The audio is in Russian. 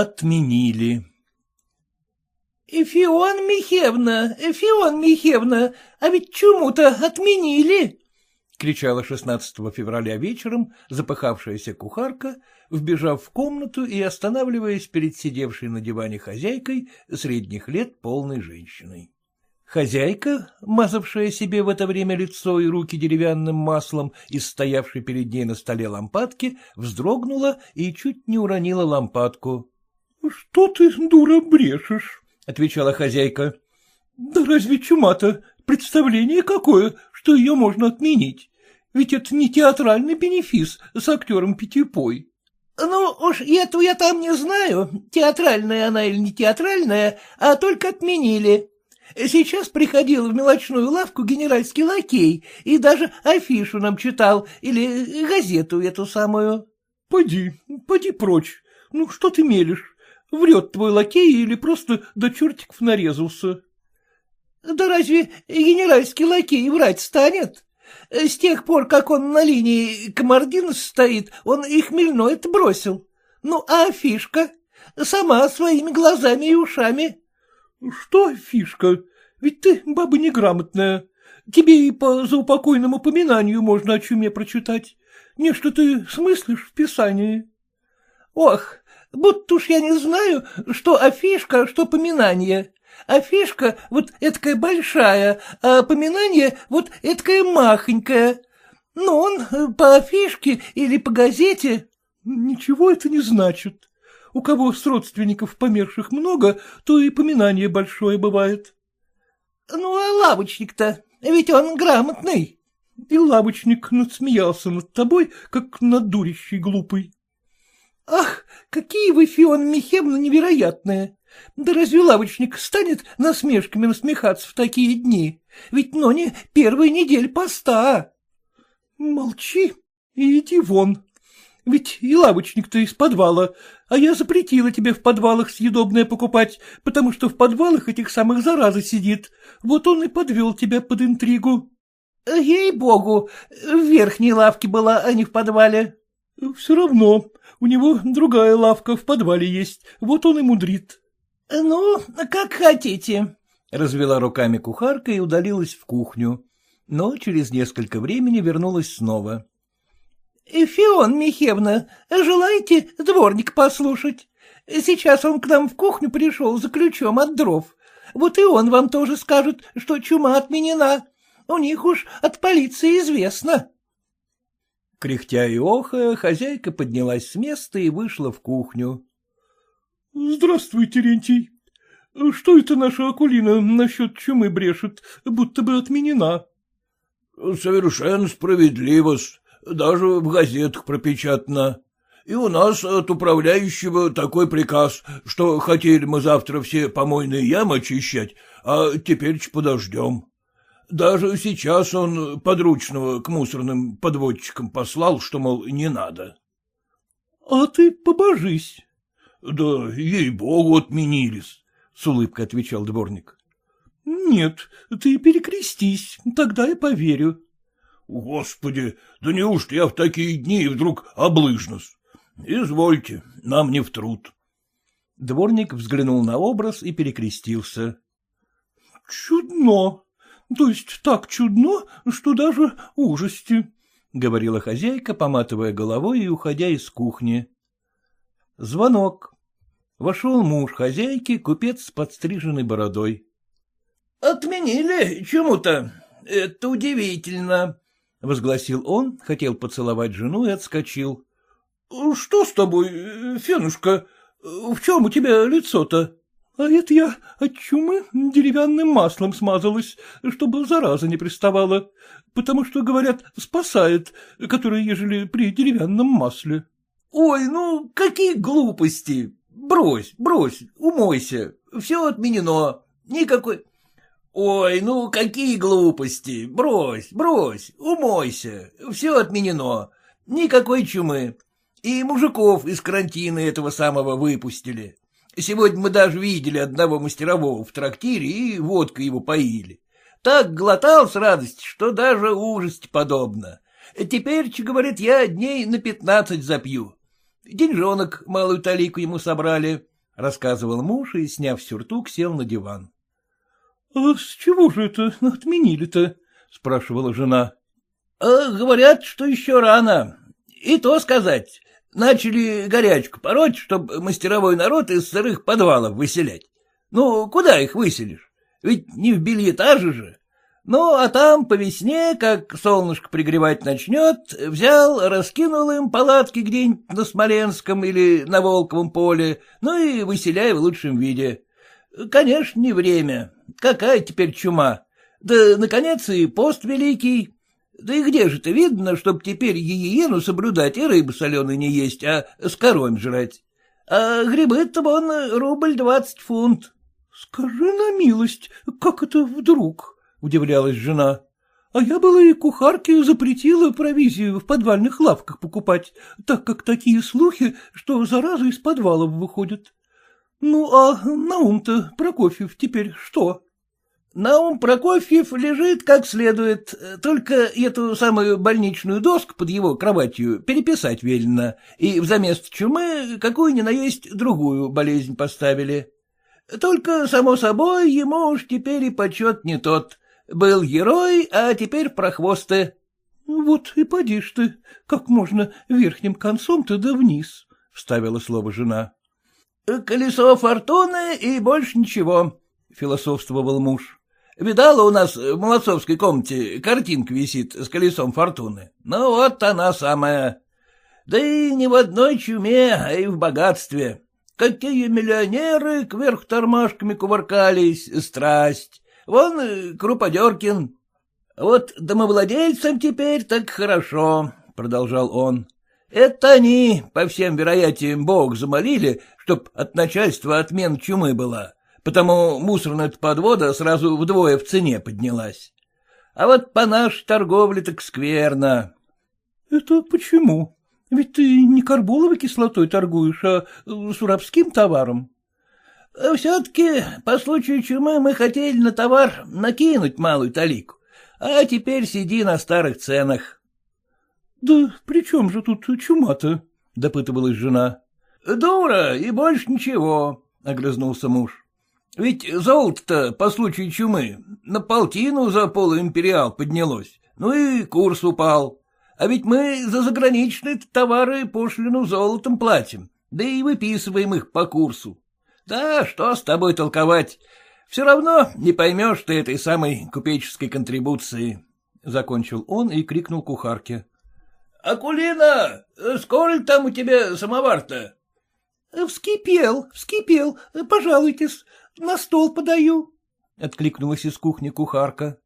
отменили. — Фион Михевна, Фион Михевна, а ведь чему-то отменили! — кричала 16 февраля вечером запыхавшаяся кухарка, вбежав в комнату и останавливаясь перед сидевшей на диване хозяйкой средних лет полной женщиной. Хозяйка, мазавшая себе в это время лицо и руки деревянным маслом из стоявшей перед ней на столе лампадки, вздрогнула и чуть не уронила лампадку. — Что ты, дура, брешешь? — отвечала хозяйка. — Да разве чума-то представление какое, что ее можно отменить? Ведь это не театральный бенефис с актером Пятипой. — Ну уж эту я там не знаю, театральная она или не театральная, а только отменили. Сейчас приходил в мелочную лавку генеральский лакей и даже афишу нам читал, или газету эту самую. — Поди, поди прочь. Ну, что ты мелешь? Врет твой лакей или просто до чертиков нарезался? — Да разве генеральский лакей врать станет? С тех пор, как он на линии Камардин стоит, он и хмельное бросил. Ну, а фишка? Сама своими глазами и ушами. — Что фишка? Ведь ты баба неграмотная. Тебе и по заупокойному поминанию можно о чуме прочитать. Не, что ты смыслишь в писании. — Ох, будто уж я не знаю, что афишка, что поминание. Афишка вот эткая большая, а поминание вот эткая махонькая. Ну, он по афишке или по газете... Ничего это не значит. У кого с родственников померших много, то и поминание большое бывает. — Ну, а лавочник-то, ведь он грамотный. И лавочник надсмеялся над тобой, как над дурищей глупый. — Ах, какие вы, Фиона Михевна, невероятные! Да разве лавочник станет насмешками насмехаться в такие дни? Ведь, но не первая неделя поста. — Молчи и иди вон. Ведь и лавочник-то из подвала, а я запретила тебе в подвалах съедобное покупать, потому что в подвалах этих самых заразы сидит. Вот он и подвел тебя под интригу. — Ей-богу, в верхней лавке была, а не в подвале. — Все равно, у него другая лавка в подвале есть, вот он и мудрит. — Ну, как хотите, — развела руками кухарка и удалилась в кухню, но через несколько времени вернулась снова. — Фион Михевна, желаете дворник послушать? Сейчас он к нам в кухню пришел за ключом от дров. Вот и он вам тоже скажет, что чума отменена. У них уж от полиции известно. Кряхтя и охая, хозяйка поднялась с места и вышла в кухню. — Здравствуй, Терентий. Что это наша Акулина насчет чумы брешет, будто бы отменена? — Совершенно справедливо даже в газетах пропечатано. И у нас от управляющего такой приказ, что хотели мы завтра все помойные ямы очищать, а теперь подождем. Даже сейчас он подручного к мусорным подводчикам послал, что, мол, не надо. — А ты побожись. — Да, ей-богу, отменились, — с улыбкой отвечал дворник. — Нет, ты перекрестись, тогда я поверю. Господи, да неужто я в такие дни вдруг облыжнусь? Извольте, нам не в труд. Дворник взглянул на образ и перекрестился. — Чудно, то есть так чудно, что даже ужасти, — говорила хозяйка, поматывая головой и уходя из кухни. Звонок. Вошел муж хозяйки, купец с подстриженной бородой. — Отменили чему-то. Это удивительно, — возгласил он, хотел поцеловать жену и отскочил. — Что с тобой, Фенушка? В чем у тебя лицо-то? — А это я от чумы деревянным маслом смазалась, чтобы зараза не приставала, потому что, говорят, спасает, которое ежели при деревянном масле. — Ой, ну, какие глупости! Брось, брось, умойся, все отменено, никакой... Ой, ну какие глупости! Брось, брось, умойся, все отменено, никакой чумы. И мужиков из карантина этого самого выпустили. Сегодня мы даже видели одного мастерового в трактире и водкой его поили. Так глотал с радостью, что даже ужасть подобно. Теперь, говорит, я дней на пятнадцать запью. деньжонок малую талику ему собрали, — рассказывал муж и, сняв сюртук, сел на диван. — А с чего же это отменили-то? — спрашивала жена. — а, Говорят, что еще рано. И то сказать. Начали горячку пороть, чтобы мастеровой народ из сырых подвалов выселять. Ну, куда их выселишь? Ведь не в бельетаже же. Ну, а там по весне, как солнышко пригревать начнет, взял, раскинул им палатки где-нибудь на Смоленском или на Волковом поле, ну и выселяй в лучшем виде. Конечно, не время. Какая теперь чума? Да, наконец, и пост великий. Да и где же ты видно, чтоб теперь гигиену соблюдать и рыбу соленой не есть, а с коромь жрать? А грибы-то вон рубль двадцать фунт. — Скажи на милость, как это вдруг? — удивлялась жена. — А я была и кухарке запретила провизию в подвальных лавках покупать, так как такие слухи, что зараза из подвалов выходит. Ну, а Наум-то, Прокофьев, теперь что? — Наум Прокофьев лежит как следует, только эту самую больничную доску под его кроватью переписать велено, и взамест чумы какую ни на есть другую болезнь поставили. Только, само собой, ему уж теперь и почет не тот — был герой, а теперь прохвосты. — Вот и поди ж ты, как можно верхним концом-то да вниз, — вставила слово жена. — Колесо фортуны и больше ничего, — философствовал муж. — Видала, у нас в молодцовской комнате картинка висит с колесом фортуны. Ну, вот она самая. Да и не в одной чуме, а и в богатстве. Какие миллионеры кверх тормашками кувыркались, страсть. Вон э, Круподеркин. Вот домовладельцам теперь так хорошо, — продолжал он. Это они, по всем вероятиям, Бог замолили, чтоб от начальства отмен чумы была, потому мусорная подвода сразу вдвое в цене поднялась. А вот по нашей торговле так скверно. — Это почему? Ведь ты не карболовой кислотой торгуешь, а сурабским товаром. Все-таки по случаю чумы мы хотели на товар накинуть малую талику, а теперь сиди на старых ценах. — Да при чем же тут чума-то? — допытывалась жена. — Дура, и больше ничего, — огрызнулся муж. — Ведь золото-то по случаю чумы на полтину за полуимпериал поднялось, ну и курс упал. А ведь мы за заграничные товары пошлину золотом платим, да и выписываем их по курсу. Да, что с тобой толковать? Все равно не поймешь ты этой самой купеческой контрибуции. Закончил он и крикнул кухарке. — Акулина, скоро там у тебя самовар-то? — Вскипел, вскипел, пожалуйтесь, на стол подаю, — откликнулась из кухни кухарка.